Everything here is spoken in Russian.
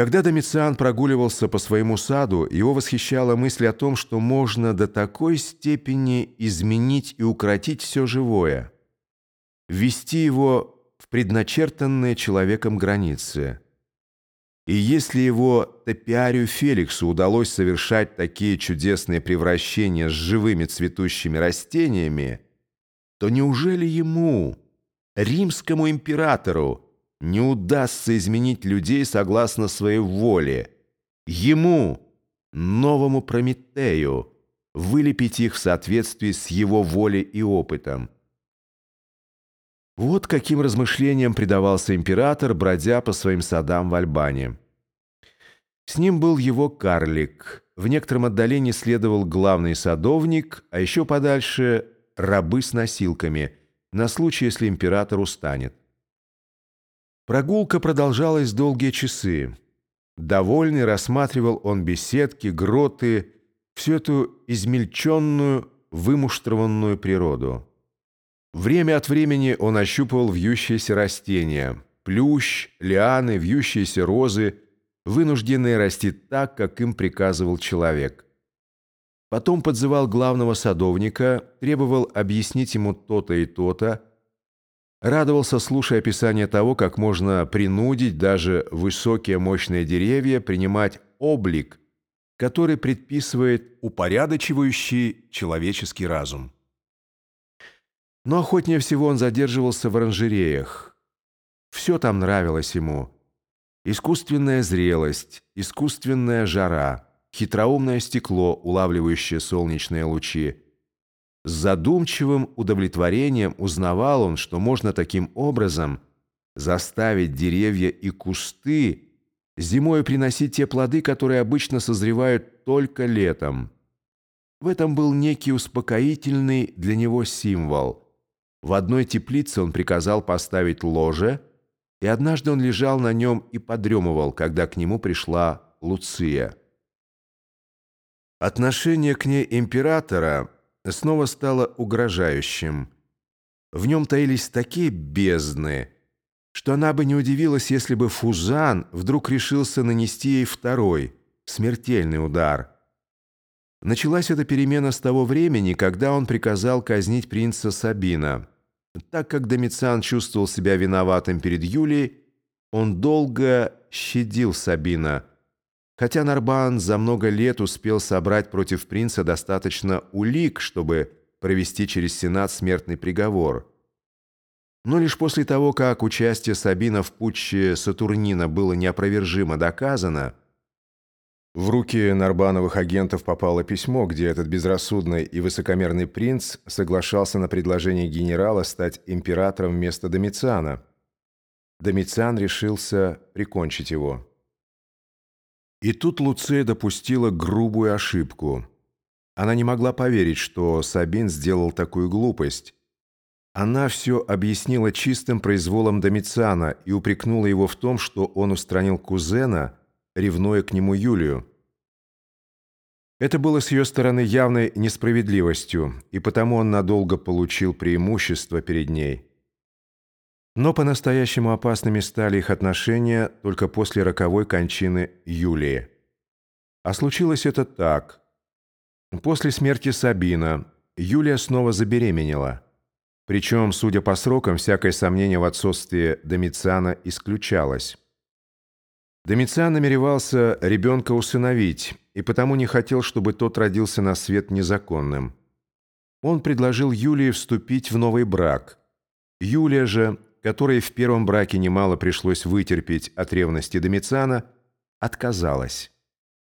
Когда Домициан прогуливался по своему саду, его восхищала мысль о том, что можно до такой степени изменить и укротить все живое, ввести его в предначертанные человеком границы. И если его Топиарию Феликсу удалось совершать такие чудесные превращения с живыми цветущими растениями, то неужели ему, римскому императору, не удастся изменить людей согласно своей воле. Ему, новому Прометею, вылепить их в соответствии с его волей и опытом. Вот каким размышлениям предавался император, бродя по своим садам в Альбане. С ним был его карлик. В некотором отдалении следовал главный садовник, а еще подальше – рабы с носилками, на случай, если император устанет. Прогулка продолжалась долгие часы. Довольный рассматривал он беседки, гроты, всю эту измельченную, вымуштрованную природу. Время от времени он ощупывал вьющиеся растения, плющ, лианы, вьющиеся розы, вынужденные расти так, как им приказывал человек. Потом подзывал главного садовника, требовал объяснить ему то-то и то-то, Радовался, слушая описание того, как можно принудить даже высокие мощные деревья принимать облик, который предписывает упорядочивающий человеческий разум. Но охотнее всего он задерживался в оранжереях. Все там нравилось ему. Искусственная зрелость, искусственная жара, хитроумное стекло, улавливающее солнечные лучи – с задумчивым удовлетворением узнавал он, что можно таким образом заставить деревья и кусты зимой приносить те плоды, которые обычно созревают только летом. В этом был некий успокоительный для него символ. В одной теплице он приказал поставить ложе, и однажды он лежал на нем и подремывал, когда к нему пришла Луция. Отношение к ней императора – снова стало угрожающим. В нем таились такие бездны, что она бы не удивилась, если бы Фузан вдруг решился нанести ей второй, смертельный удар. Началась эта перемена с того времени, когда он приказал казнить принца Сабина. Так как Домициан чувствовал себя виноватым перед Юлией, он долго щадил Сабина – Хотя Нарбан за много лет успел собрать против принца достаточно улик, чтобы провести через Сенат смертный приговор. Но лишь после того, как участие Сабина в путче Сатурнина было неопровержимо доказано, в руки Нарбановых агентов попало письмо, где этот безрассудный и высокомерный принц соглашался на предложение генерала стать императором вместо Домициана. Домициан решился прикончить его. И тут Луция допустила грубую ошибку. Она не могла поверить, что Сабин сделал такую глупость. Она все объяснила чистым произволом Домициана и упрекнула его в том, что он устранил кузена, ревнуя к нему Юлию. Это было с ее стороны явной несправедливостью, и потому он надолго получил преимущество перед ней. Но по-настоящему опасными стали их отношения только после роковой кончины Юлии. А случилось это так. После смерти Сабина Юлия снова забеременела. Причем, судя по срокам, всякое сомнение в отсутствии Домициана исключалось. Домициан намеревался ребенка усыновить, и потому не хотел, чтобы тот родился на свет незаконным. Он предложил Юлии вступить в новый брак. Юлия же которой в первом браке немало пришлось вытерпеть от ревности Домициана, отказалась.